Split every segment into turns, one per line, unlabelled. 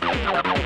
Música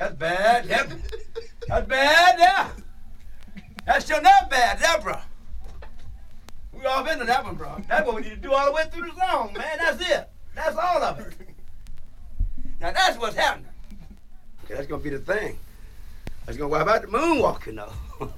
That's bad, Deborah. That's bad, yeah. That's still not bad, Deborah. We all been to that one, bro. That's what we need to do all the way through the song, man. That's it. That's all of it. Now that's what's happening. Okay, that's gonna be the thing. That's gonna wipe out the moonwalk, you know.